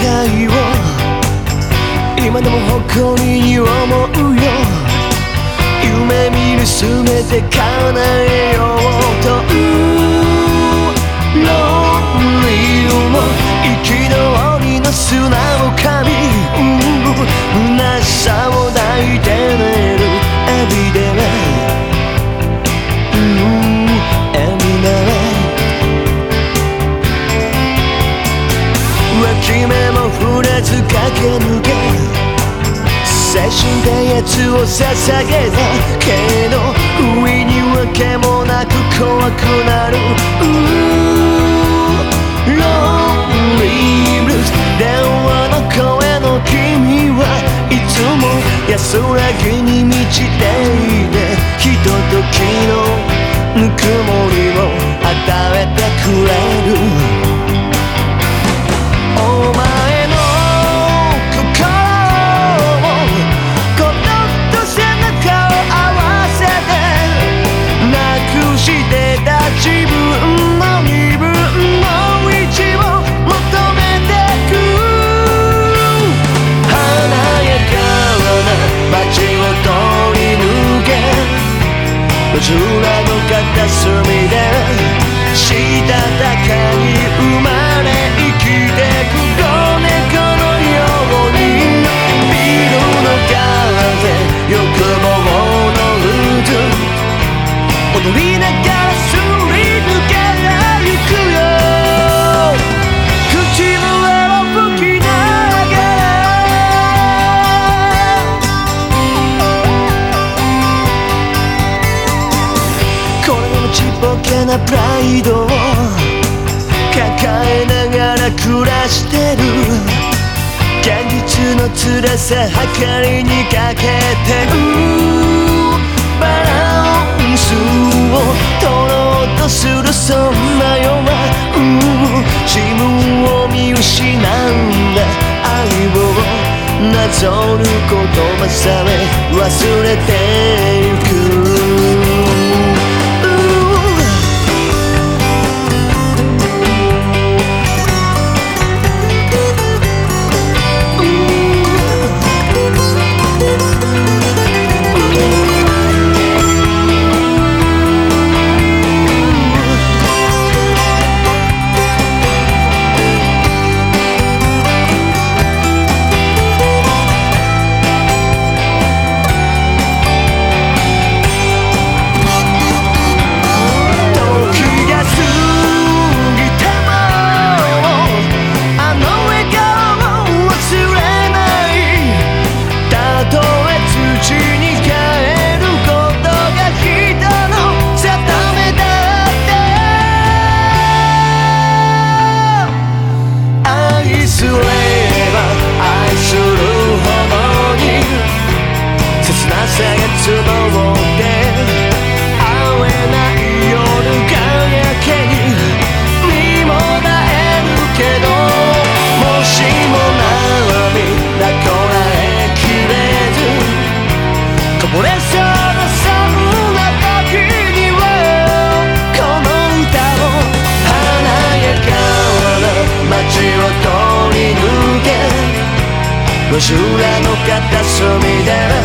界を今でも誇りに思うよ。夢見るすべて叶えようとけ無限青春でを捧げた。毛の空の片隅でしたたかに生まれ生きてくなプライドを抱えながら暮らしてる。現実の辛さはかりにかけてる。バランスを取ろうとするそんな弱う。自分を見失うんだ。愛をなぞる言葉さえ忘れてゆく。to end. 路地裏の片隅で